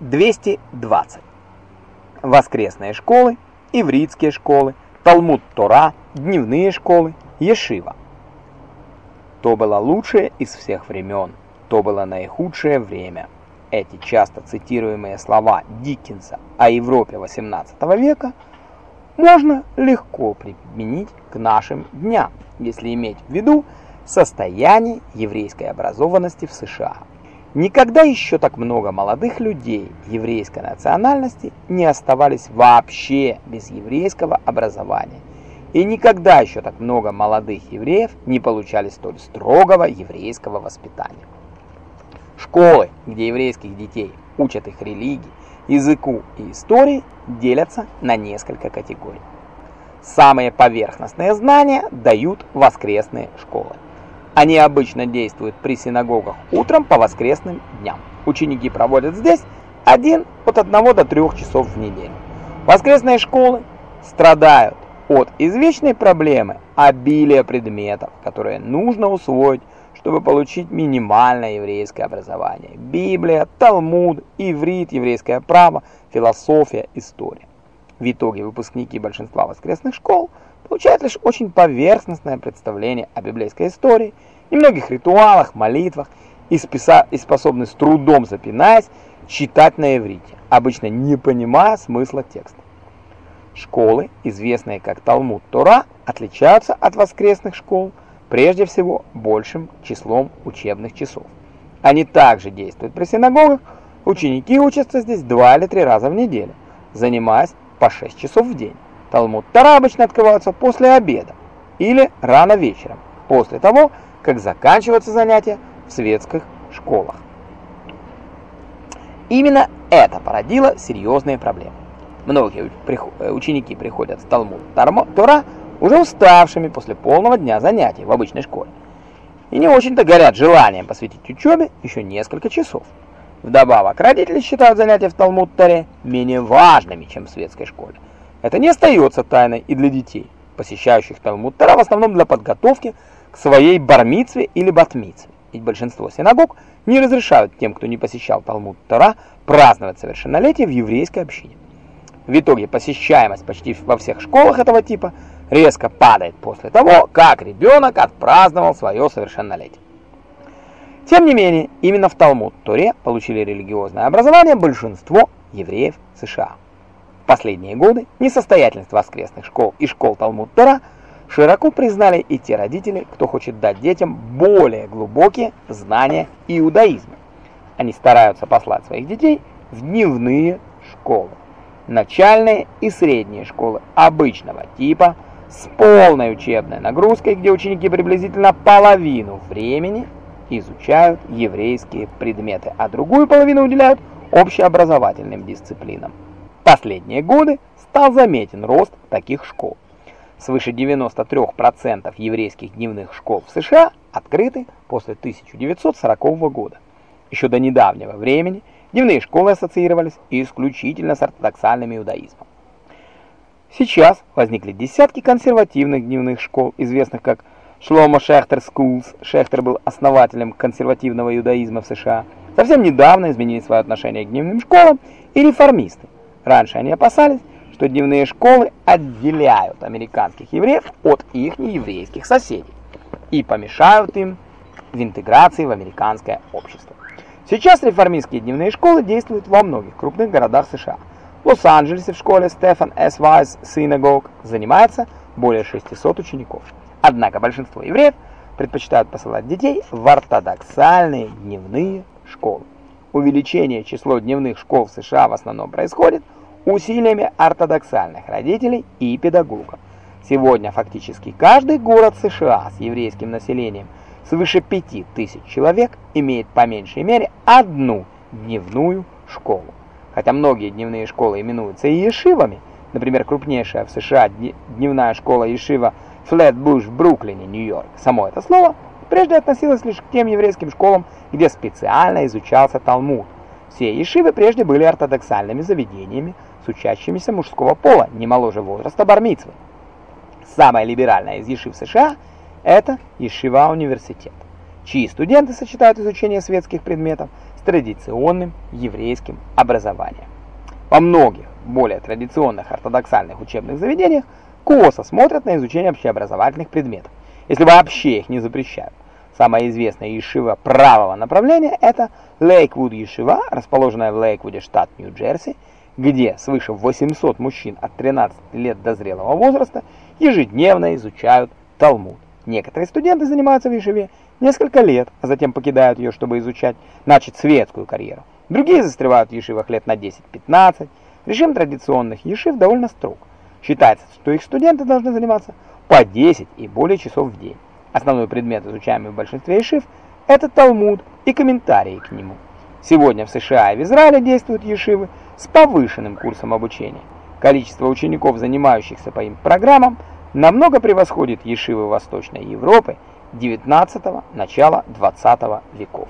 220. Воскресные школы, ивритские школы, Талмуд-Тора, дневные школы, Ешива. То было лучшее из всех времен, то было наихудшее время. Эти часто цитируемые слова Диккенса о Европе XVIII века можно легко применить к нашим дням, если иметь в виду состояние еврейской образованности в США. Никогда еще так много молодых людей еврейской национальности не оставались вообще без еврейского образования. И никогда еще так много молодых евреев не получали столь строгого еврейского воспитания. Школы, где еврейских детей учат их религии, языку и истории, делятся на несколько категорий. Самые поверхностные знания дают воскресные школы. Они обычно действуют при синагогах утром по воскресным дням. Ученики проводят здесь один от 1 до 3 часов в неделю. Воскресные школы страдают от извечной проблемы обилия предметов, которые нужно усвоить, чтобы получить минимальное еврейское образование. Библия, Талмуд, иврит, еврейское право, философия, история. В итоге выпускники большинства воскресных школ – получает лишь очень поверхностное представление о библейской истории, немногих ритуалах, молитвах и, списа, и способны с трудом запинаясь читать на иврите, обычно не понимая смысла текста. Школы, известные как Талмуд Тора, отличаются от воскресных школ прежде всего большим числом учебных часов. Они также действуют при синагогах, ученики учатся здесь два или три раза в неделю, занимаясь по 6 часов в день. Талмуд Тора обычно открываются после обеда или рано вечером, после того, как заканчиваются занятия в светских школах. Именно это породило серьезные проблемы. Многие э, ученики приходят в Талмуд Тора уже уставшими после полного дня занятий в обычной школе и не очень-то горят желанием посвятить учебе еще несколько часов. Вдобавок, родители считают занятия в Талмуд Торе менее важными, чем в светской школе. Это не остается тайной и для детей, посещающих Талмуд Тора в основном для подготовки к своей бармицве или батмицве. Ведь большинство синагог не разрешают тем, кто не посещал Талмуд Тора, праздновать совершеннолетие в еврейской общине. В итоге посещаемость почти во всех школах этого типа резко падает после того, как ребенок отпраздновал свое совершеннолетие. Тем не менее, именно в Талмуд Торе получили религиозное образование большинство евреев США последние годы несостоятельность воскресных школ и школ Талмуд-Тора широко признали и те родители, кто хочет дать детям более глубокие знания иудаизма. Они стараются послать своих детей в дневные школы. Начальные и средние школы обычного типа с полной учебной нагрузкой, где ученики приблизительно половину времени изучают еврейские предметы, а другую половину уделяют общеобразовательным дисциплинам последние годы стал заметен рост таких школ. Свыше 93% еврейских дневных школ в США открыты после 1940 года. Еще до недавнего времени дневные школы ассоциировались исключительно с ортодоксальным иудаизмом. Сейчас возникли десятки консервативных дневных школ, известных как Шломо Шехтер Schools. Шехтер был основателем консервативного иудаизма в США. Совсем недавно изменили свое отношение к дневным школам и реформисты. Раньше они опасались, что дневные школы отделяют американских евреев от их нееврейских соседей и помешают им в интеграции в американское общество. Сейчас реформистские дневные школы действуют во многих крупных городах США. В Лос-Анджелесе в школе Стефан С. Вайс Synagogue занимается более 600 учеников. Однако большинство евреев предпочитают посылать детей в ортодоксальные дневные школы. Увеличение числа дневных школ в США в основном происходит усилиями ортодоксальных родителей и педагогов. Сегодня фактически каждый город США с еврейским населением свыше 5000 человек имеет по меньшей мере одну дневную школу. Хотя многие дневные школы именуются и ешивами, например, крупнейшая в США дневная школа ешива Флетбуш в Бруклине, Нью-Йорк. Само это слово прежде относилось лишь к тем еврейским школам, где специально изучался Талмуд. Все ешивы прежде были ортодоксальными заведениями с учащимися мужского пола, не моложе возраста бармицвы. Самая либеральная из ешив США – это Ешива университет. чьи студенты сочетают изучение светских предметов с традиционным еврейским образованием. Во многих более традиционных ортодоксальных учебных заведениях косо смотрят на изучение общеобразовательных предметов, если вообще их не запрещают. Самая известная ешива правого направления – это Лейквуд Ешива, расположенная в Лейквуде, штат Нью-Джерси, где свыше 800 мужчин от 13 лет до зрелого возраста ежедневно изучают Талмуд. Некоторые студенты занимаются в Ешиве несколько лет, а затем покидают ее, чтобы изучать, начать светскую карьеру. Другие застревают в Ешивах лет на 10-15. Режим традиционных Ешив довольно строг. Считается, что их студенты должны заниматься по 10 и более часов в день. Основной предмет, изучаемый в большинстве ешив, это Талмуд и комментарии к нему. Сегодня в США и в Израиле действуют ешивы с повышенным курсом обучения. Количество учеников, занимающихся по им программам, намного превосходит ешивы Восточной Европы 19 начала 20 веков.